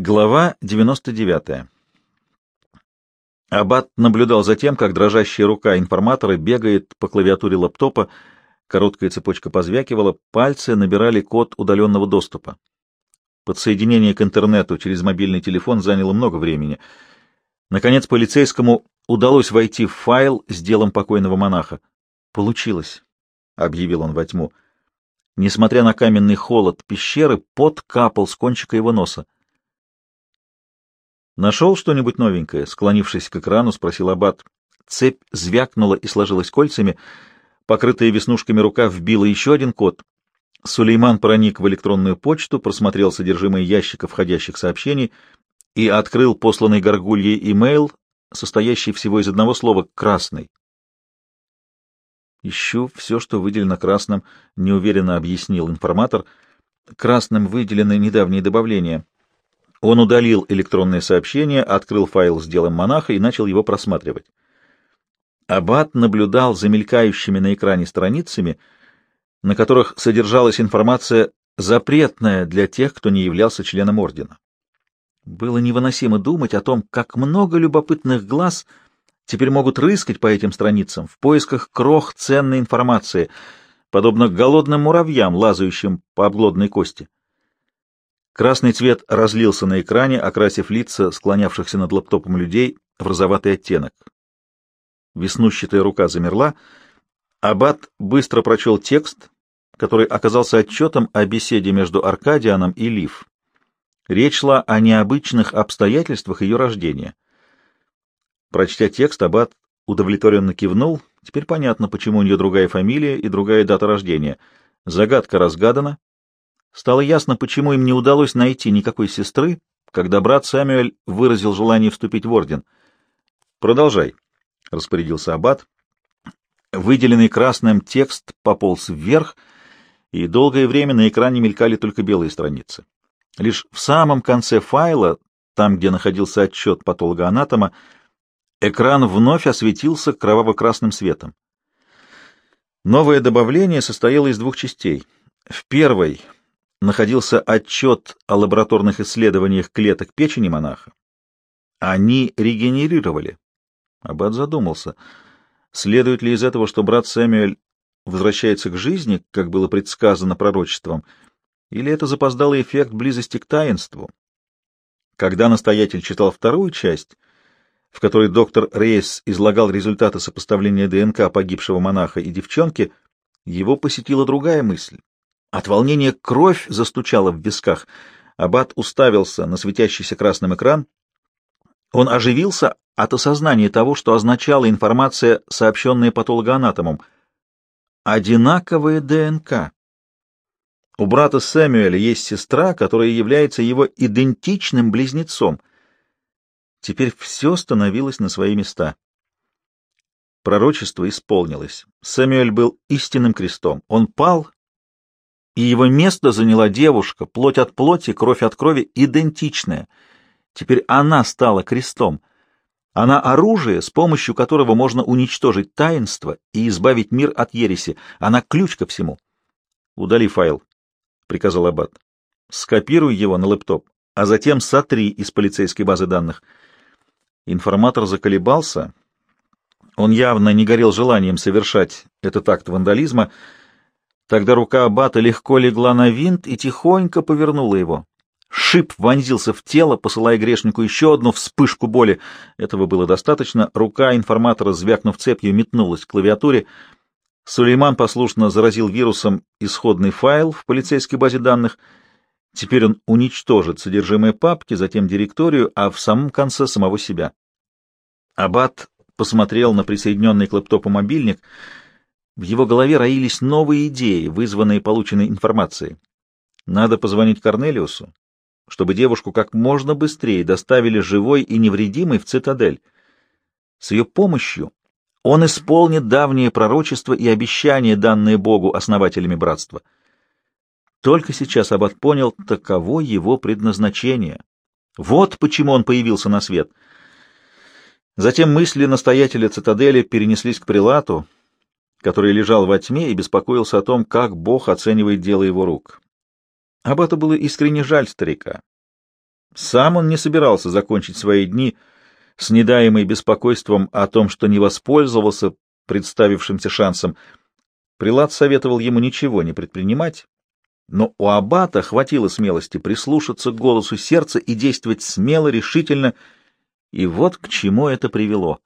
Глава 99. Аббат наблюдал за тем, как дрожащая рука информатора бегает по клавиатуре лаптопа, короткая цепочка позвякивала, пальцы набирали код удаленного доступа. Подсоединение к интернету через мобильный телефон заняло много времени. Наконец, полицейскому удалось войти в файл с делом покойного монаха. «Получилось», — объявил он во тьму. Несмотря на каменный холод пещеры, пот капал с кончика его носа. «Нашел что-нибудь новенькое?» — склонившись к экрану, спросил Аббат. Цепь звякнула и сложилась кольцами. Покрытая веснушками рука вбила еще один код. Сулейман проник в электронную почту, просмотрел содержимое ящика входящих сообщений и открыл посланный горгульей имейл, состоящий всего из одного слова «красный». «Ищу все, что выделено красным», — неуверенно объяснил информатор. «Красным выделены недавние добавления». Он удалил электронное сообщение, открыл файл с делом монаха и начал его просматривать. Аббат наблюдал за мелькающими на экране страницами, на которых содержалась информация, запретная для тех, кто не являлся членом ордена. Было невыносимо думать о том, как много любопытных глаз теперь могут рыскать по этим страницам в поисках крох ценной информации, подобно голодным муравьям, лазающим по обглодной кости. Красный цвет разлился на экране, окрасив лица склонявшихся над лаптопом людей в розоватый оттенок. Веснущатая рука замерла. Аббат быстро прочел текст, который оказался отчетом о беседе между Аркадианом и Лив. Речь шла о необычных обстоятельствах ее рождения. Прочтя текст, Аббат удовлетворенно кивнул. Теперь понятно, почему у нее другая фамилия и другая дата рождения. Загадка разгадана, Стало ясно, почему им не удалось найти никакой сестры, когда брат Сэмюэль выразил желание вступить в орден. «Продолжай», — распорядился аббат. Выделенный красным текст пополз вверх, и долгое время на экране мелькали только белые страницы. Лишь в самом конце файла, там, где находился отчет патологоанатома, экран вновь осветился кроваво-красным светом. Новое добавление состояло из двух частей. В первой находился отчет о лабораторных исследованиях клеток печени монаха. Они регенерировали. Аббат задумался, следует ли из этого, что брат Сэмюэль возвращается к жизни, как было предсказано пророчеством, или это запоздалый эффект близости к таинству. Когда настоятель читал вторую часть, в которой доктор Рейс излагал результаты сопоставления ДНК погибшего монаха и девчонки, его посетила другая мысль. От волнения кровь застучала в висках. Абат уставился на светящийся красным экран. Он оживился от осознания того, что означала информация, сообщенная патологоанатомом. Одинаковая ДНК. У брата Сэмюэля есть сестра, которая является его идентичным близнецом. Теперь все становилось на свои места. Пророчество исполнилось. Сэмюэль был истинным крестом. Он пал и его место заняла девушка, плоть от плоти, кровь от крови, идентичная. Теперь она стала крестом. Она оружие, с помощью которого можно уничтожить таинство и избавить мир от ереси. Она ключ ко всему. «Удали файл», — приказал Аббат. «Скопируй его на лэптоп, а затем сотри из полицейской базы данных». Информатор заколебался. Он явно не горел желанием совершать этот акт вандализма, — Тогда рука аббата легко легла на винт и тихонько повернула его. Шип вонзился в тело, посылая грешнику еще одну вспышку боли. Этого было достаточно. Рука информатора, звякнув цепью, метнулась к клавиатуре. Сулейман послушно заразил вирусом исходный файл в полицейской базе данных. Теперь он уничтожит содержимое папки, затем директорию, а в самом конце самого себя. Аббат посмотрел на присоединенный к лэптопу мобильник — в его голове роились новые идеи, вызванные полученной информацией. Надо позвонить Корнелиусу, чтобы девушку как можно быстрее доставили живой и невредимой в цитадель. С ее помощью он исполнит давние пророчества и обещания, данные Богу основателями братства. Только сейчас Аббат понял, таково его предназначение. Вот почему он появился на свет. Затем мысли настоятеля цитадели перенеслись к прилату, который лежал во тьме и беспокоился о том, как Бог оценивает дело его рук. Это было искренне жаль старика. Сам он не собирался закончить свои дни с недаемой беспокойством о том, что не воспользовался представившимся шансом. Прилад советовал ему ничего не предпринимать, но у аббата хватило смелости прислушаться к голосу сердца и действовать смело, решительно, и вот к чему это привело.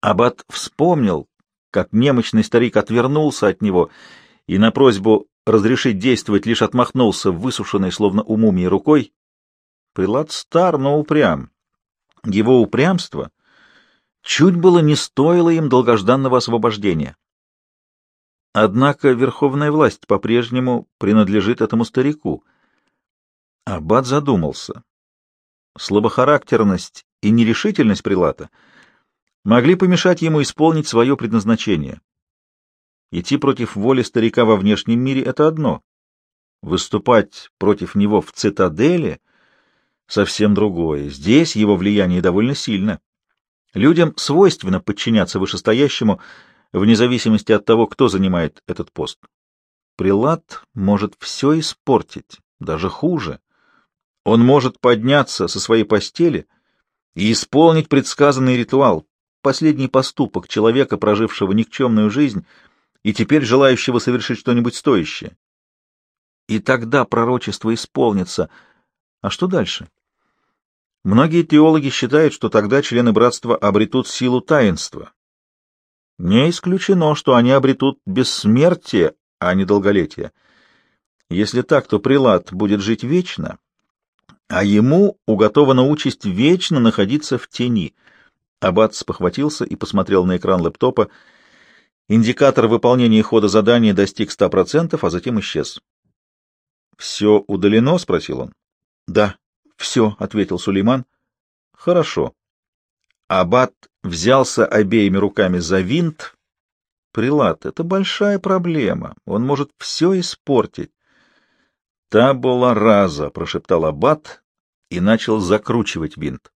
Аббат вспомнил, как немощный старик отвернулся от него и на просьбу разрешить действовать лишь отмахнулся высушенной, словно у мумии, рукой. Прилад стар, но упрям. Его упрямство чуть было не стоило им долгожданного освобождения. Однако верховная власть по-прежнему принадлежит этому старику. Аббат задумался. Слабохарактерность и нерешительность прилата могли помешать ему исполнить свое предназначение. Идти против воли старика во внешнем мире — это одно. Выступать против него в цитадели — совсем другое. Здесь его влияние довольно сильно. Людям свойственно подчиняться вышестоящему — вне зависимости от того, кто занимает этот пост. Прилад может все испортить, даже хуже. Он может подняться со своей постели и исполнить предсказанный ритуал, последний поступок человека, прожившего никчемную жизнь и теперь желающего совершить что-нибудь стоящее. И тогда пророчество исполнится. А что дальше? Многие теологи считают, что тогда члены братства обретут силу таинства, не исключено, что они обретут бессмертие, а не долголетие. Если так, то прилад будет жить вечно, а ему уготована участь вечно находиться в тени. Аббат спохватился и посмотрел на экран лэптопа. Индикатор выполнения хода задания достиг 100%, а затем исчез. «Все удалено?» — спросил он. «Да, все», — ответил Сулейман. «Хорошо. Аббат взялся обеими руками за винт. Прилад — это большая проблема, он может все испортить. «Та была раза», — прошептал Аббат и начал закручивать винт.